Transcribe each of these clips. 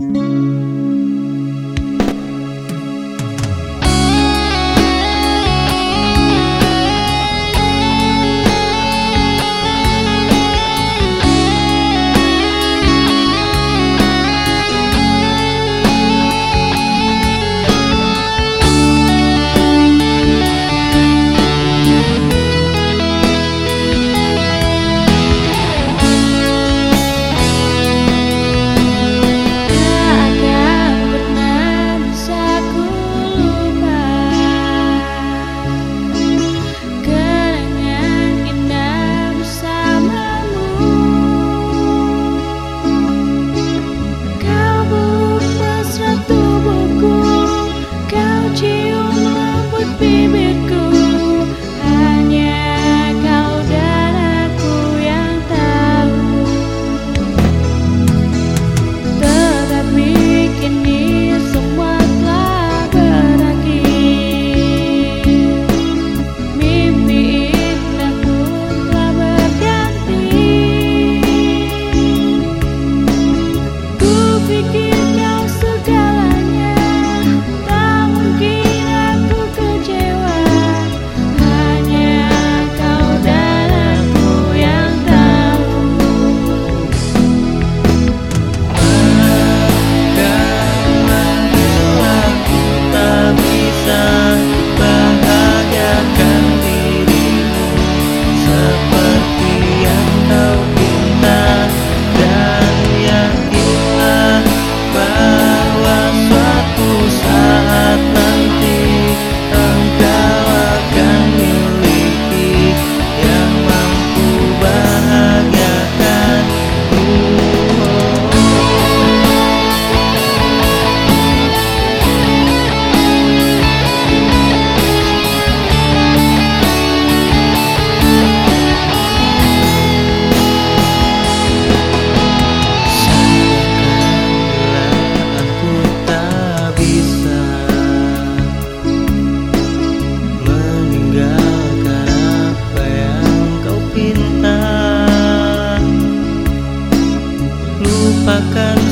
Mm-hmm.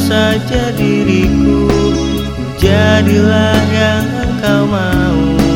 Saja diriku Jadilah yang kau mau